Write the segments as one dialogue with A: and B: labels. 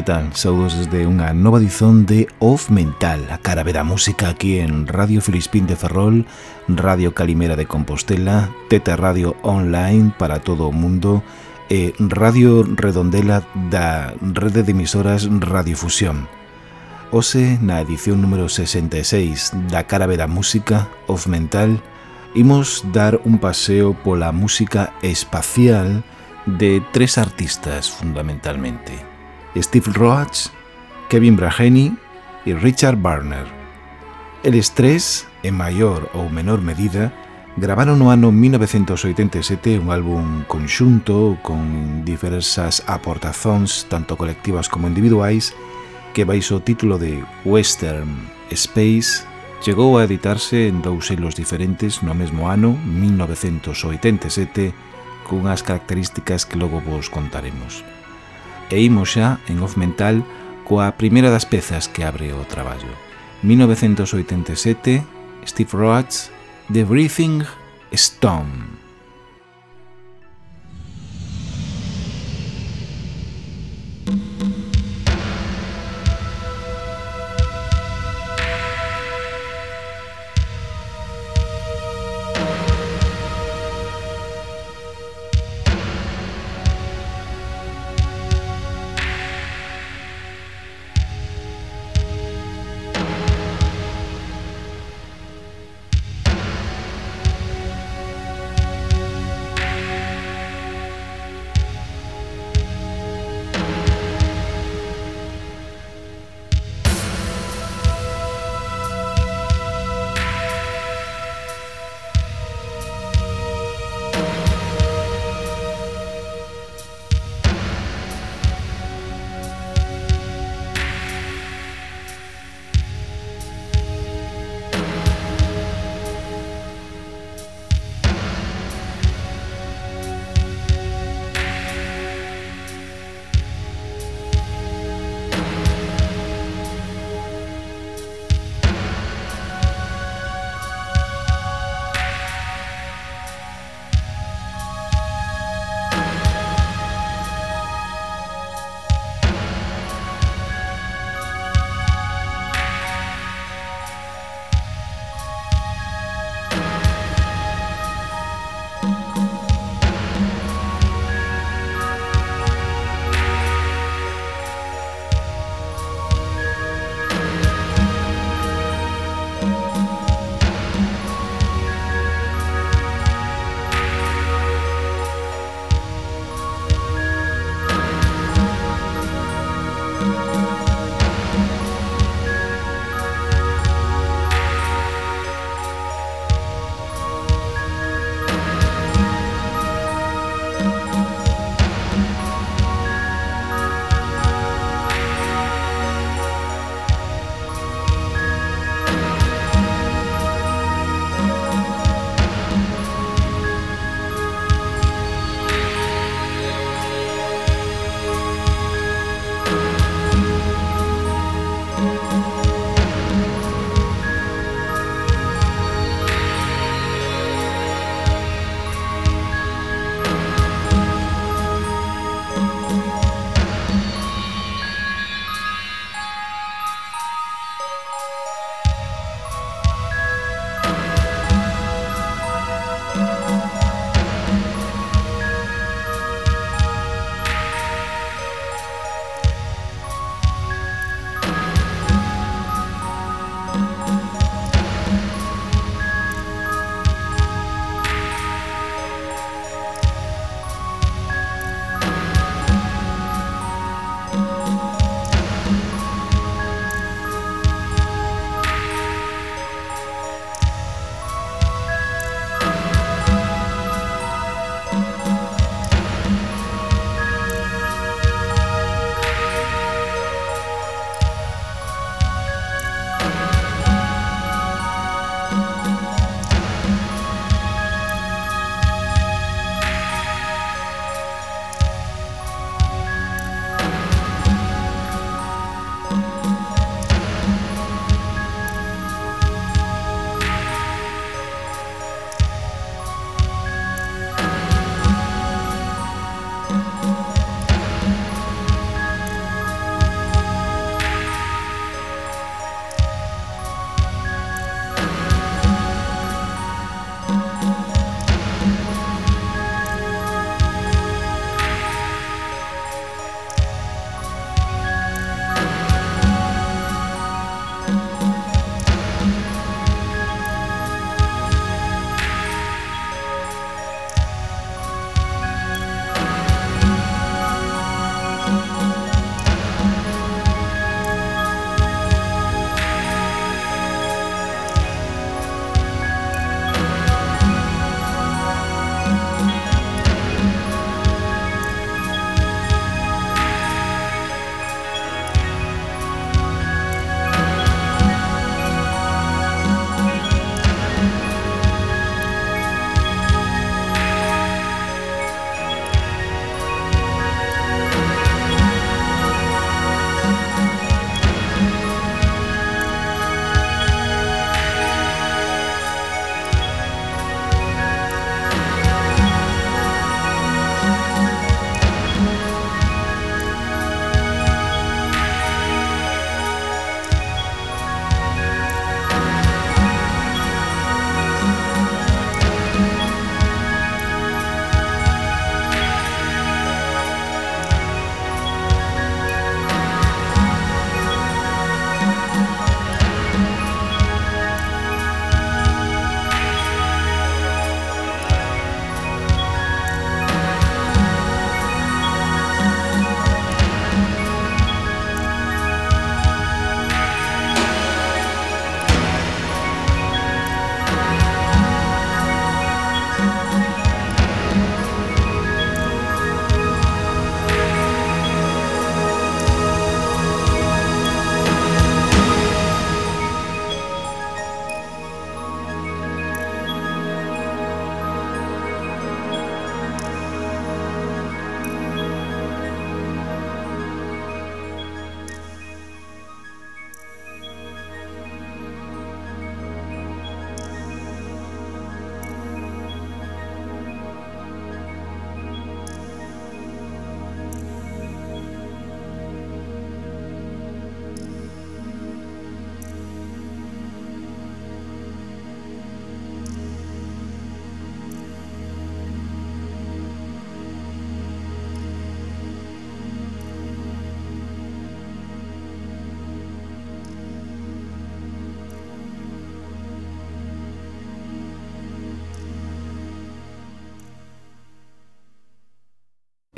A: que tal? Saudos desde unha nova edición de Off Mental, a cara da música aquí en Radio Filispín de Ferrol, Radio Calimera de Compostela, Teta Radio Online para todo o mundo e Radio Redondela da rede de emisoras Radiofusión. Ose, na edición número 66 da cara da música, Off Mental, imos dar un paseo pola música espacial de tres artistas fundamentalmente. Steve Roach, Kevin Braheny e Richard Barner. Eles tres, en maior ou menor medida, gravaron no ano 1987 un álbum conxunto con diversas aportazóns tanto colectivas como individuais que baixo o título de Western Space chegou a editarse en dous selos diferentes no mesmo ano 1987 cunhas características que logo vos contaremos e imos xa en Off Mental coa primeira das pezas que abre o traballo. 1987, Steve Roach, The Breathing Stone.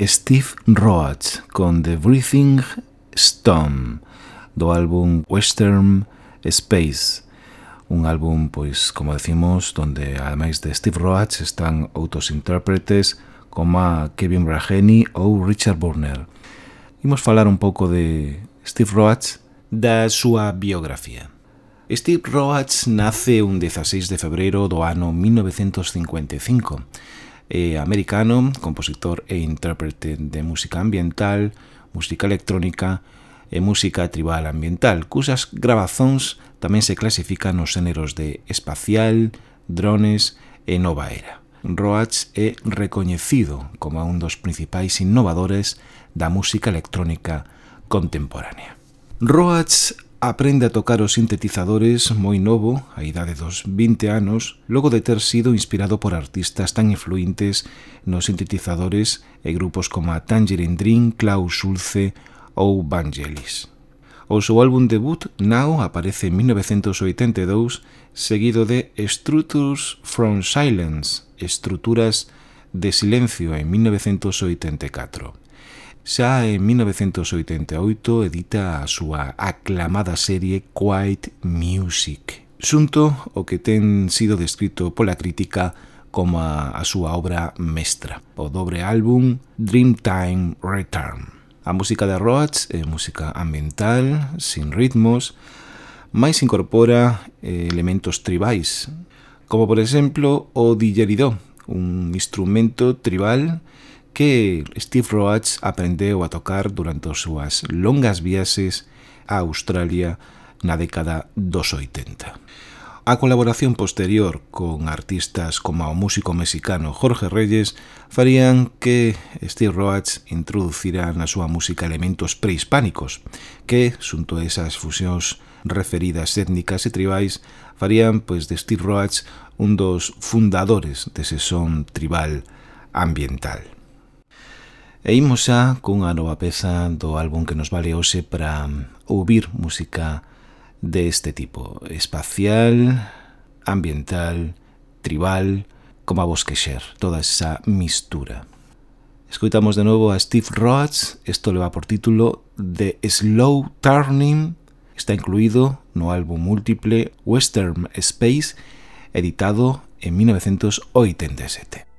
A: Steve Roach con The Breathing Stone do álbum Western Space un álbum, pois, como decimos, donde, ademais de Steve Roach, están outros intérpretes como Kevin Braheny ou Richard Burner. Imos falar un pouco de Steve Roach da súa biografía. Steve Roach nace un 16 de febreiro do ano 1955 é americano, compositor e intérprete de música ambiental, música electrónica e música tribal ambiental, cusas grabazóns tamén se clasifican nos xéneros de espacial, drones e nova era. Roach é recoñecido como un dos principais innovadores da música electrónica contemporánea. Roach aprende a tocar os sintetizadores moi novo, a idade dos 20 anos, logo de ter sido inspirado por artistas tan influintes nos sintetizadores e grupos como a Tangerine Dream, Klaus Schulze ou Vangelis. O seu álbum debut, Now, aparece en 1982, seguido de Structures from Silence, Estruturas de Silencio, en 1984. Xa en 1988 edita a súa aclamada serie Quiet Music, xunto o que ten sido descrito pola crítica como a, a súa obra mestra, o dobre álbum Dreamtime Return. A música de Roach é música ambiental, sin ritmos, máis incorpora eh, elementos tribais, como por exemplo o didgeridoo, un instrumento tribal que Steve Roach aprendeu a tocar durante as súas longas viaxes a Australia na década dos 80. A colaboración posterior con artistas como o músico mexicano Jorge Reyes farían que Steve Roach introducira na súa música elementos prehispánicos que, xunto a esas fusións referidas étnicas e tribais, farían pois de Steve Roach un dos fundadores dese son tribal ambiental. E imos xa cunha nova peza do álbum que nos vale hoxe para mm, ouvir música deste de tipo, espacial, ambiental, tribal, como a vos toda esa mistura. Escoitamos de novo a Steve Roach, isto leva por título The Slow Turning, está incluído no álbum múltiple Western Space, editado en 1987.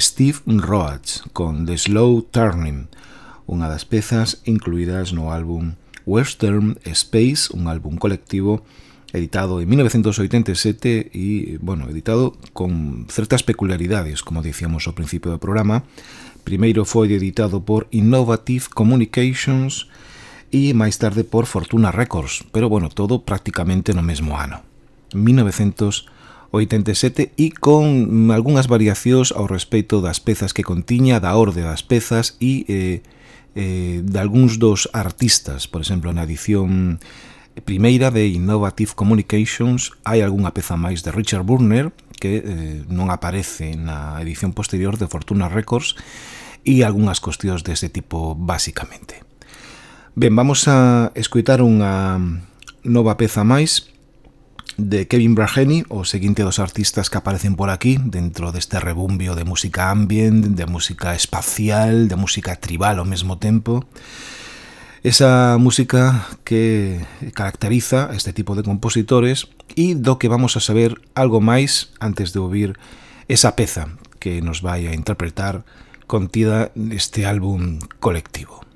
A: Steve Roach con The Slow Turning, unha das pezas incluídas no álbum Western Space, un álbum colectivo editado en 1987 e, bueno, editado con certas peculiaridades, como dicíamos ao principio do programa. Primeiro foi editado por Innovative Communications e máis tarde por Fortuna Records, pero, bueno, todo prácticamente no mesmo ano, 1987. 87 e con algunhas variacións ao respecto das pezas que contiña, da orde das pezas e eh, eh, de algúns dos artistas, por exemplo, na edición primeira de Innovative Communications hai algunha peza máis de Richard Burner que eh, non aparece na edición posterior de Fortuna Records e algunhas cuestións deste tipo basicamente. Ben, vamos a escutar unha nova peza máis de Kevin Braheny, o seguinte dos artistas que aparecen por aquí dentro deste rebumbio de música ambient, de música espacial, de música tribal ao mesmo tempo. Esa música que caracteriza este tipo de compositores e do que vamos a saber algo máis antes de ouvir esa peza que nos vai a interpretar contida neste álbum colectivo.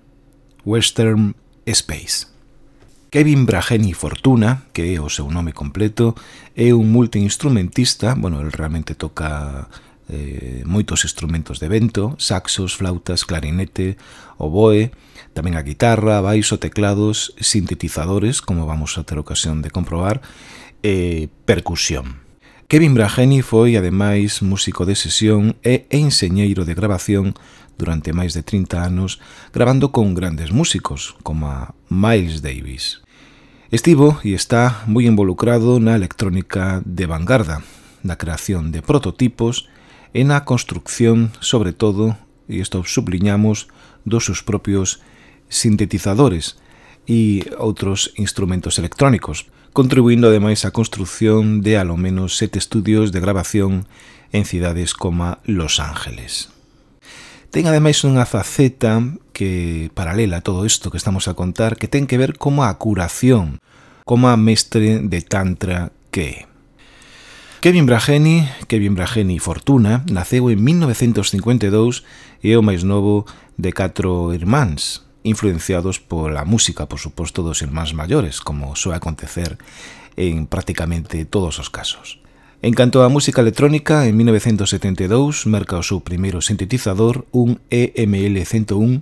A: Western Space. Kevin Brageni Fortuna, que é o seu nome completo, é un multiinstrumentista, bueno, el realmente toca eh, moitos instrumentos de vento, saxos, flautas, clarinete, oboe, tamén a guitarra, baixo, teclados, sintetizadores, como vamos a ter ocasión de comprobar, e percusión. Kevin Brageni foi, ademais, músico de sesión e enseñeiro de grabación durante máis de 30 anos gravando con grandes músicos, como a Miles Davis. Estivo e está moi involucrado na electrónica de vanguarda, na creación de prototipos e na construcción, sobre todo, e isto subliñamos, dos seus propios sintetizadores e outros instrumentos electrónicos, contribuindo ademais á construción de alo menos sete estudios de grabación en cidades como Los Ángeles. Ten ademais unha faceta que paralela a todo isto que estamos a contar que ten que ver como a curación, como a mestre de Tantra que é. Kevin Brageni, Kevin Brageni Fortuna, naceu en 1952 e é o máis novo de catro irmáns, influenciados pola música, por suposto, dos irmáns maiores, como soa acontecer en prácticamente todos os casos. En canto á música electrónica, en 1972 marca o seu primeiro sintetizador, un EML-101,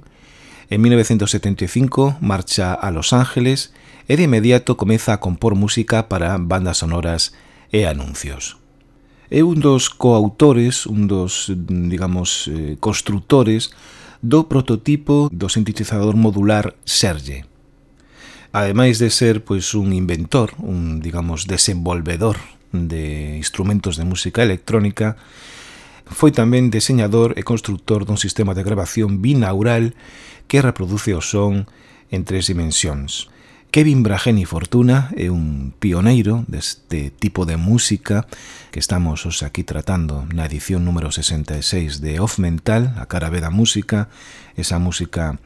A: en 1975 marcha a Los Ángeles e de inmediato comeza a compor música para bandas sonoras e anuncios. É un dos coautores, un dos, digamos, eh, construtores do prototipo do sintetizador modular Serge. Ademais de ser pois un inventor, un, digamos, desenvolvedor de instrumentos de música electrónica, foi tamén deseñador e constructor dun sistema de grabación binaural que reproduce o son en tres dimensións. Kevin Brageni Fortuna é un pioneiro deste tipo de música que estamos os aquí tratando na edición número 66 de Off Mental, a cara B da música, esa música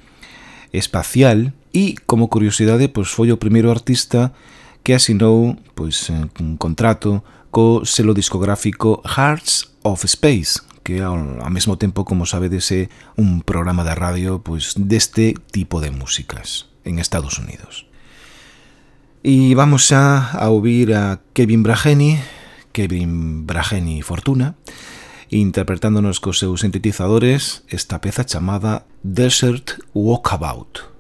A: espacial, e como curiosidade, pois foi o primeiro artista que que asinou pois, eh, un contrato co selo discográfico Hearts of Space, que ao, ao mesmo tempo, como sabedes, é un programa de radio pois, deste tipo de músicas en Estados Unidos. E vamos xa a ouvir a Kevin Brageni, Kevin Brageni Fortuna, interpretándonos cos seus sintetizadores esta peza chamada Desert Walkabout.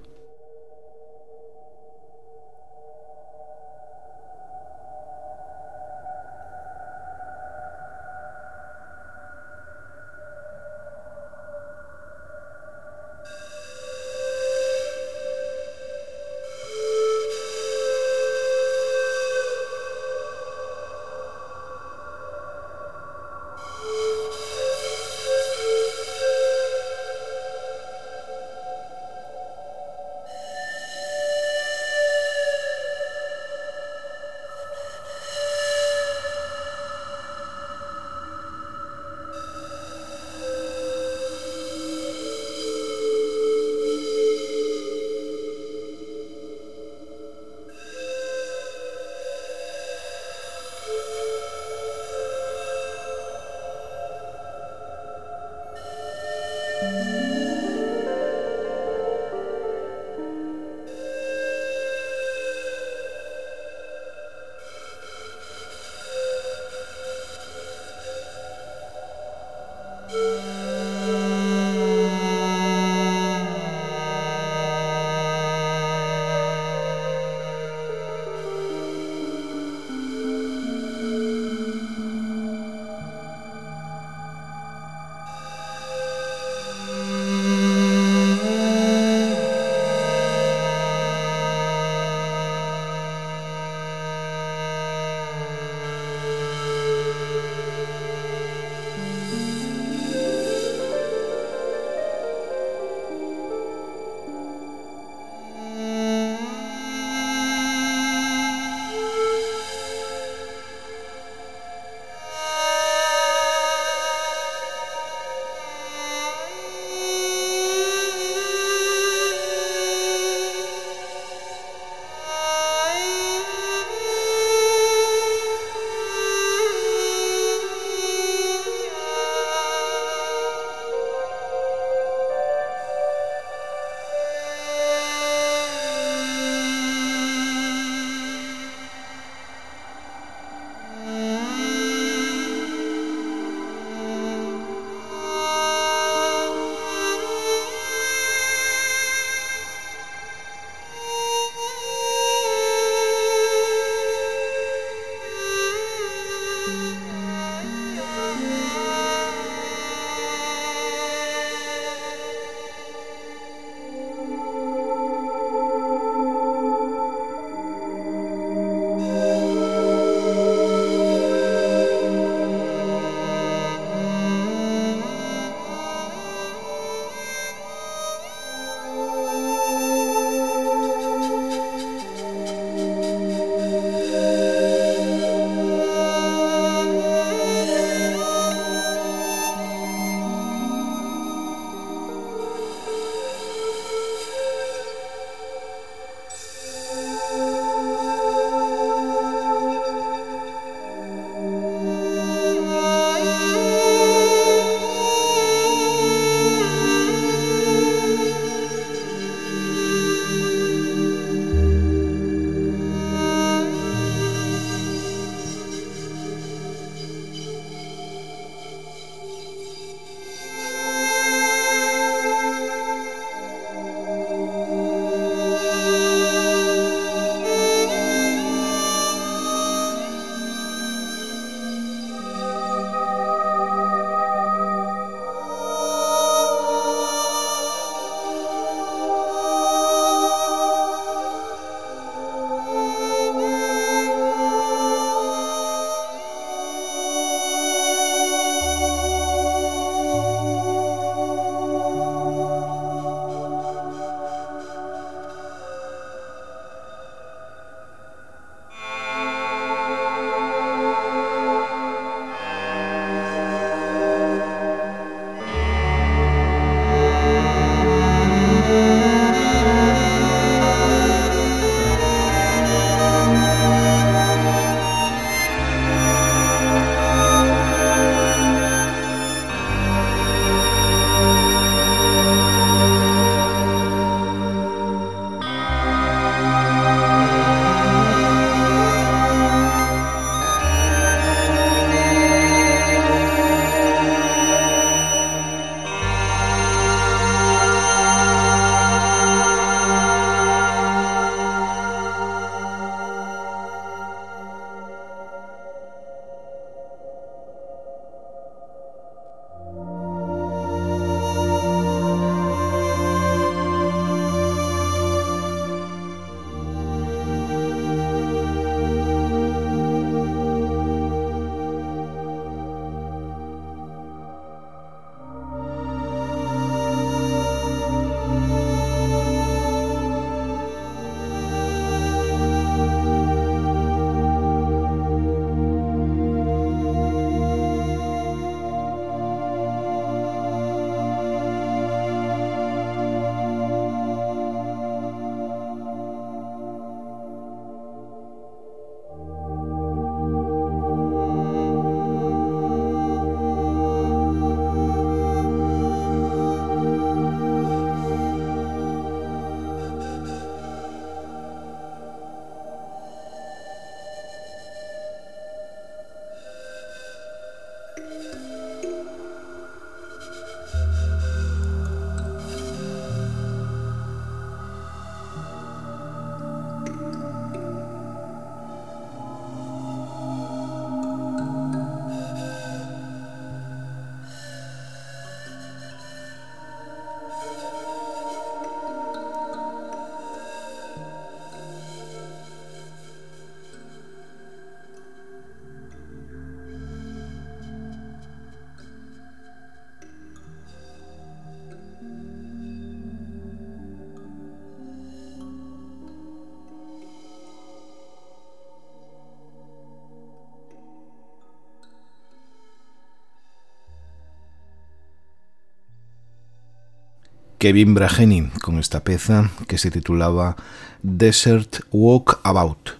A: Kevin Brageni con esta peza que se titulaba Desert Walk About,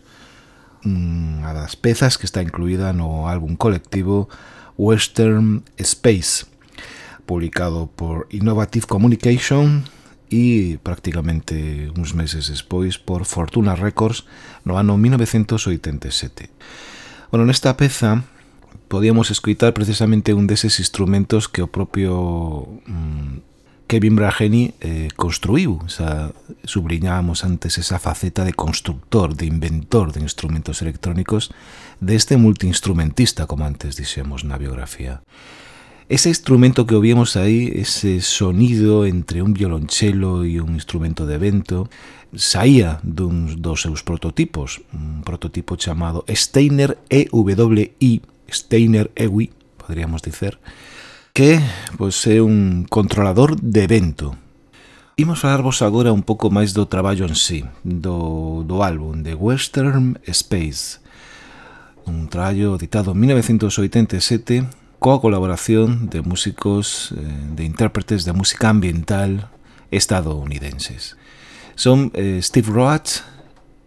A: mm, unha das pezas que está incluída no álbum colectivo Western Space, publicado por Innovative Communication e prácticamente uns meses despois por Fortuna Records no ano 1987. Bueno, nesta peza podíamos escoitar precisamente un deses instrumentos que o propio mm, Kevin Brageni eh, construiu, xa subliñábamos antes esa faceta de constructor, de inventor de instrumentos electrónicos deste de multiinstrumentista, como antes dixemos na biografía. Ese instrumento que ovíamos aí, ese sonido entre un violonchelo e un instrumento de vento, saía duns dos seus prototipos, un prototipo chamado Steiner EWI, Steiner EWI, podríamos dicer, que pois é un controlador de vento. Imos falarvos agora un pouco máis do traballo en sí, do, do álbum de Western Space, un traballo editado en 1987 coa colaboración de músicos, eh, de intérpretes de música ambiental estadounidenses. Son eh, Steve Roach,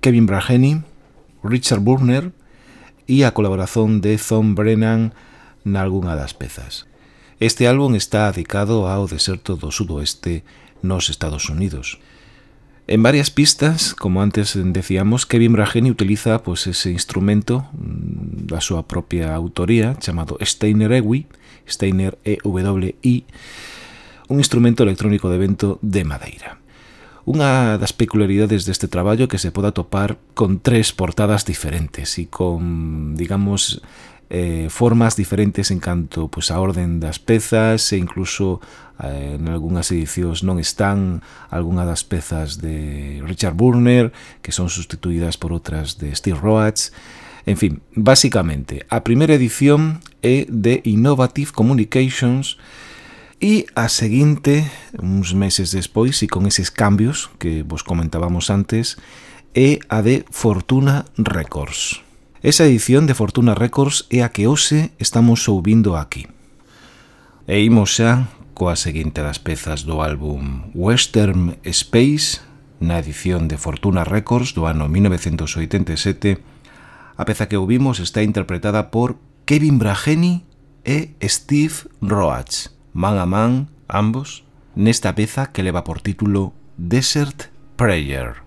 A: Kevin Braheny, Richard Burner e a colaboración de Thom Brennan nalgúna das pezas. Este álbum está dedicado ao deserto do sudoeste nos Estados Unidos. En varias pistas, como antes decíamos, Kevin Brageni utiliza pues, ese instrumento mm, da súa propia autoría chamado Steiner EWI, Steiner EWI, un instrumento electrónico de vento de madeira. Unha das peculiaridades deste traballo que se poda topar con tres portadas diferentes e con, digamos, eh, formas diferentes en canto pois, a orden das pezas e incluso eh, en algunhas edicións non están algunha das pezas de Richard Burner que son sustituídas por outras de Steve Roach En fin, básicamente, a primeira edición é de Innovative Communications e a seguinte, uns meses despois e con eses cambios que vos comentábamos antes, é a de Fortuna Records. Esa edición de Fortuna Records é a que hoxe estamos ouvindo aquí. E imos xa coa seguinte das pezas do álbum Western Space, na edición de Fortuna Records do ano 1987. A peza que ouvimos está interpretada por Kevin Brageni e Steve Roach, man a man, ambos, nesta peza que leva por título Desert Prayer.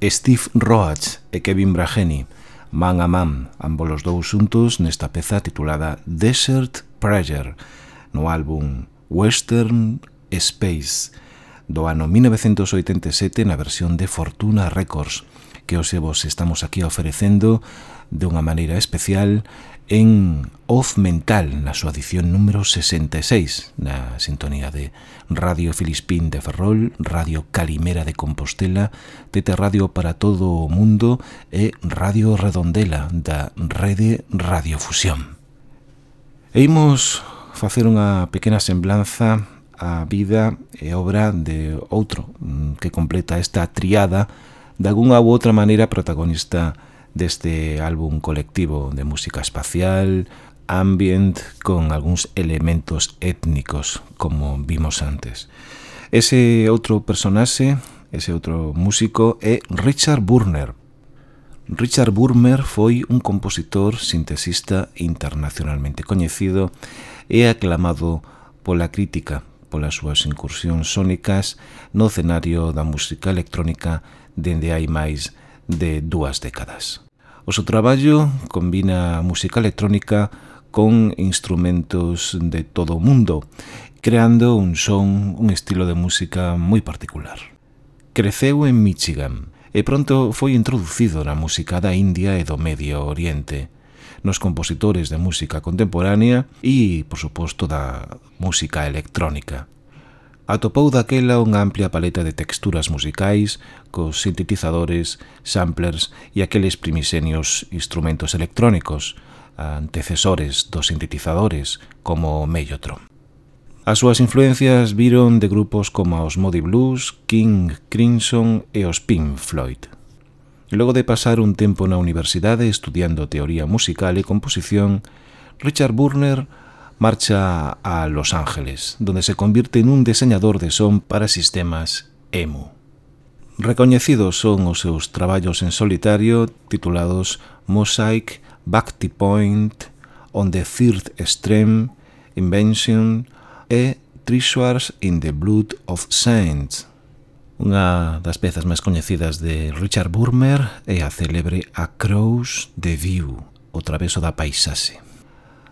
A: Steve Roach e Kevin Brageni, man a man, ambos os dous xuntos nesta peza titulada Desert Prayer, no álbum Western Space, do ano 1987 na versión de Fortuna Records, que os vos estamos aquí ofrecendo de unha maneira especial en Off Mental, na súa edición número 66, na sintonía de Radio Filispín de Ferrol, Radio Calimera de Compostela, TT Radio para todo o mundo e Radio Redondela da Rede Radiofusión. E imos facer unha pequena semblanza a vida e obra de outro mm, que completa esta triada de alguna ou outra maneira protagonista deste álbum colectivo de música espacial, ambient, con algúns elementos étnicos, como vimos antes. Ese outro personaxe, ese outro músico, é Richard Burner. Richard Burner foi un compositor sintesista internacionalmente coñecido e aclamado pola crítica polas súas incursións sónicas no cenario da música electrónica dende hai máis de dúas décadas. O seu traballo combina música electrónica con instrumentos de todo o mundo, creando un son, un estilo de música moi particular. Creceu en Michigan e pronto foi introducido na música da India e do Medio Oriente, nos compositores de música contemporánea e, por suposto, da música electrónica atopou daquela unha amplia paleta de texturas musicais, cos sintetizadores, samplers e aqueles primisenios instrumentos electrónicos, antecesores dos sintetizadores, como o Mellotron. As súas influencias viron de grupos como os Modi Blues, King Crimson e os Pink Floyd. Logo de pasar un tempo na universidade estudiando teoría musical e composición, Richard Burner marcha a Los Ángeles, donde se convirte nun diseñador de son para sistemas EMU. Recoñecidos son os seus traballos en solitario titulados Mosaic, Back to Point, On the Third Extreme, Invention e Treasures in the Blood of Saints. Unha das pezas máis coñecidas de Richard Burmer é a célebre A the View, o traveso da paisaxe.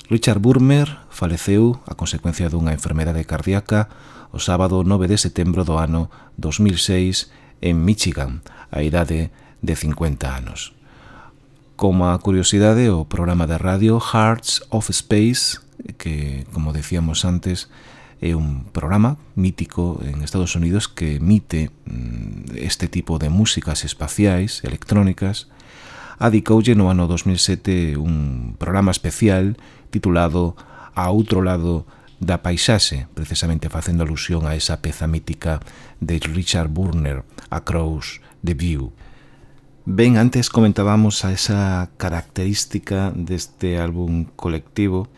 A: Richard Burmer faleceu a consecuencia dunha enfermedade cardíaca o sábado 9 de setembro do ano 2006 en Michigan, a idade de 50 anos. Como a curiosidade, o programa de radio Hearts of Space, que, como decíamos antes, é un programa mítico en Estados Unidos que emite mm, este tipo de músicas espaciais, electrónicas, adicoulle no ano 2007 un programa especial titulado A outro lado da paisaxe, precisamente facendo alusión a esa peza mítica de Richard Burner, Across The View. Ben, antes comentábamos a esa característica deste álbum colectivo,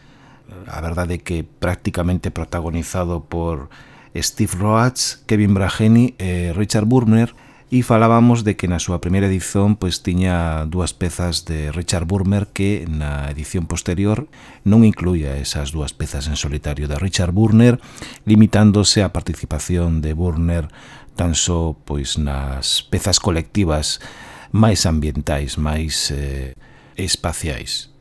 A: a verdade que prácticamente protagonizado por Steve Roach, Kevin Brageni e Richard Burner, e falábamos de que na súa primeira edición pois tiña dúas pezas de Richard Burmer que na edición posterior non incluía esas dúas pezas en solitario de Richard Burner, limitándose á participación de Burner tan só pois nas pezas colectivas máis ambientais, máis eh, espaciais.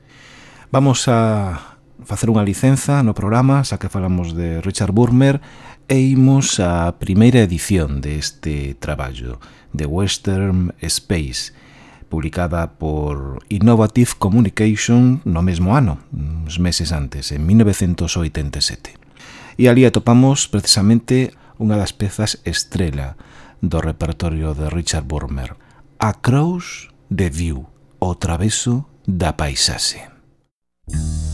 A: Vamos a facer unha licenza no programa, xa que falamos de Richard Burmer, e imos á primeira edición deste traballo, de Western Space, publicada por Innovative Communication no mesmo ano, uns meses antes, en 1987. E ali atopamos precisamente unha das pezas estrela do repertorio de Richard Burmer, A Cross View, o traveso da paisaxe. Música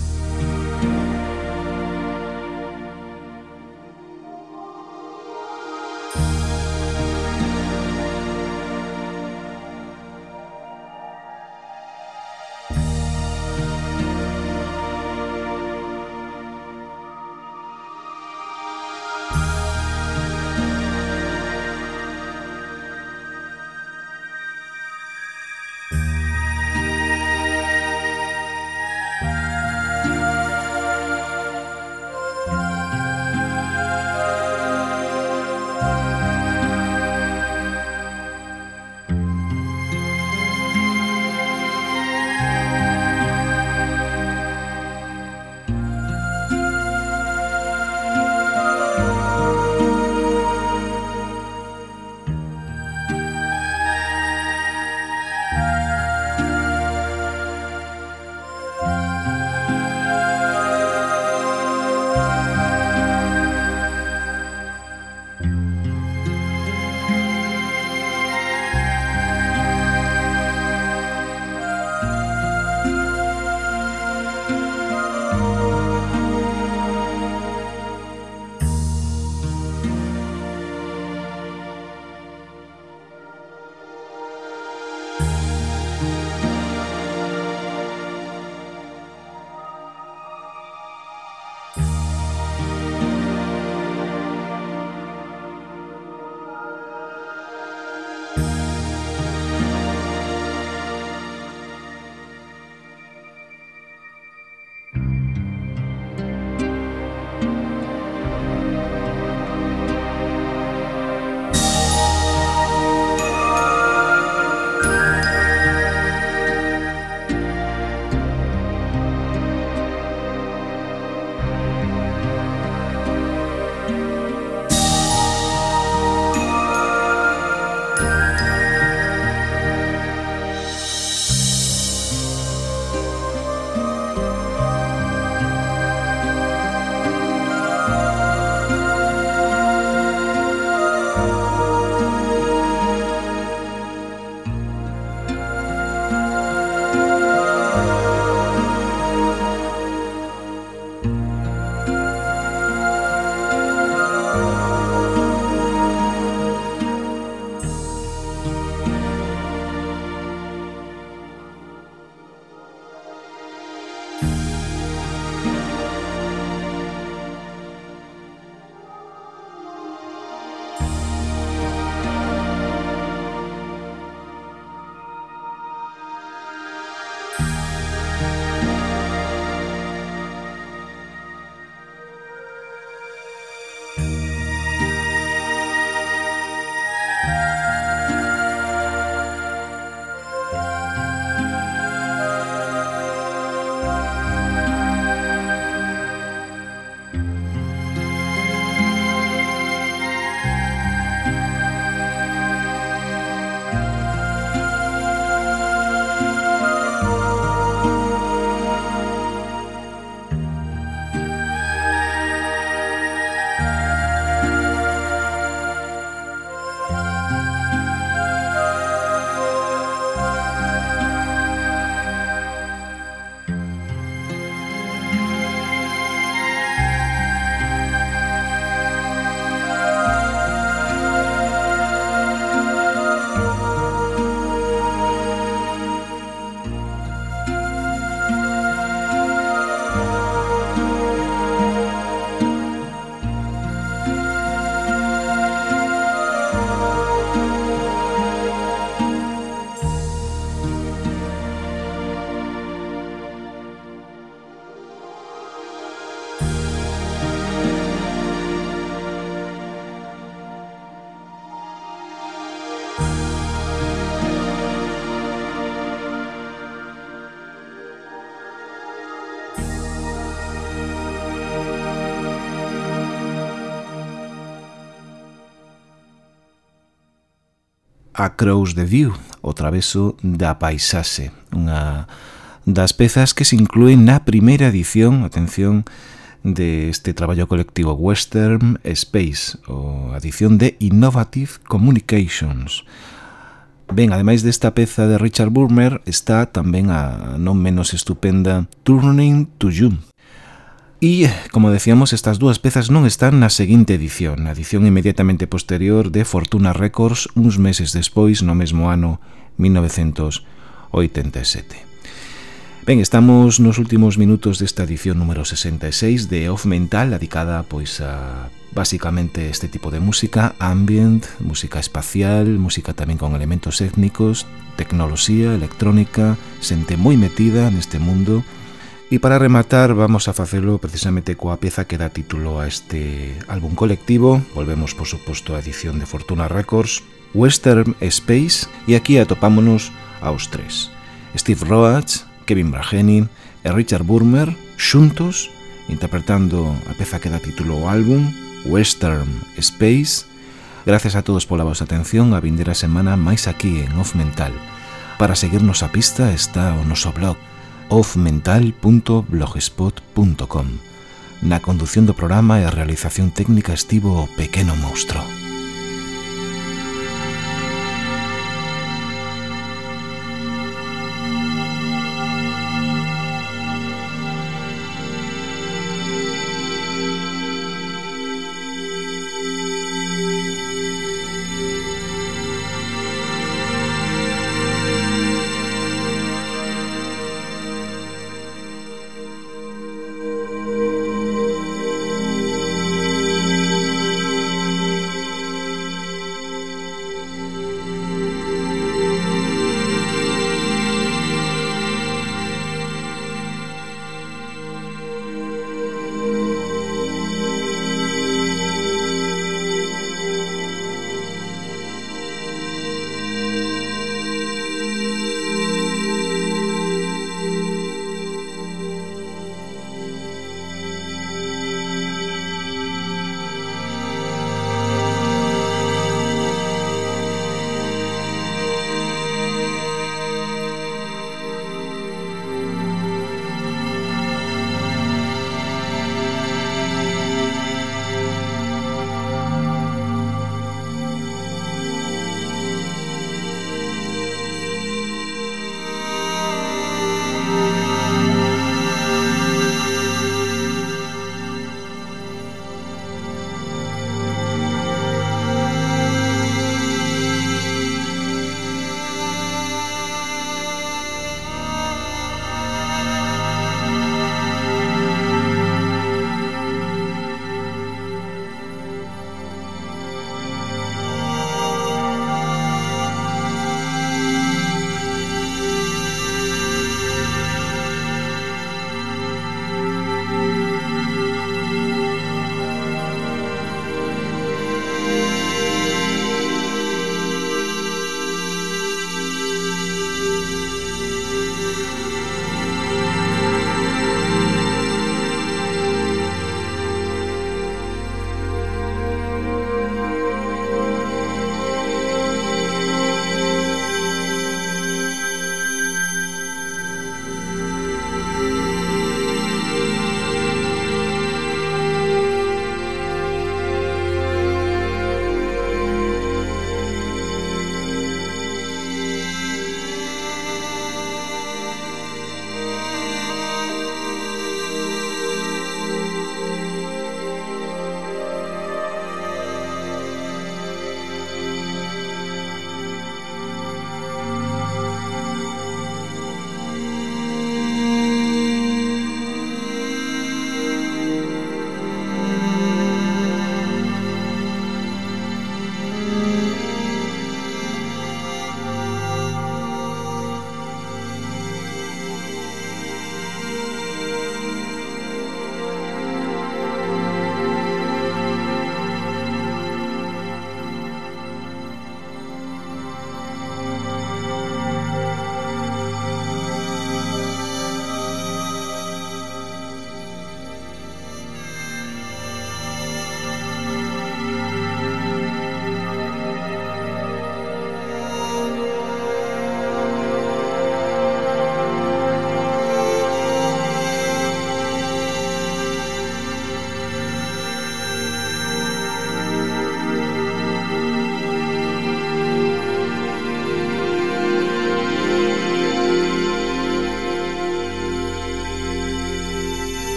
A: A the de View, o traveso da paisaxe, unha das pezas que se inclúen na primeira edición, atención, deste de traballo colectivo Western Space, o edición de Innovative Communications. Ben, ademais desta peza de Richard Burmer, está tamén a non menos estupenda Turning to You, E, como decíamos, estas dúas pezas non están na seguinte edición, na edición inmediatamente posterior de Fortuna Records uns meses despois, no mesmo ano 1987. Ben, estamos nos últimos minutos desta edición número 66 de Off Mental, dedicada pois a basicamente este tipo de música, ambient, música espacial, música tamén con elementos étnicos, tecnoloxía, electrónica, xente moi metida neste mundo, E para rematar vamos a facelo precisamente coa peza que dá título a este álbum colectivo. Volvemos por suposto a edición de Fortuna Records Western Space e aquí atopámonos aos tres. Steve Roach, Kevin Brageni e Richard Burmer xuntos interpretando a peza que dá título ao álbum Western Space. Gracias a todos pola vosa atención. A vindera semana máis aquí en Off Mental. Para seguirnos a pista está o noso blog ofmental.blogspot.com Na condución do programa e a realización técnica estivo o pequeno monstruo.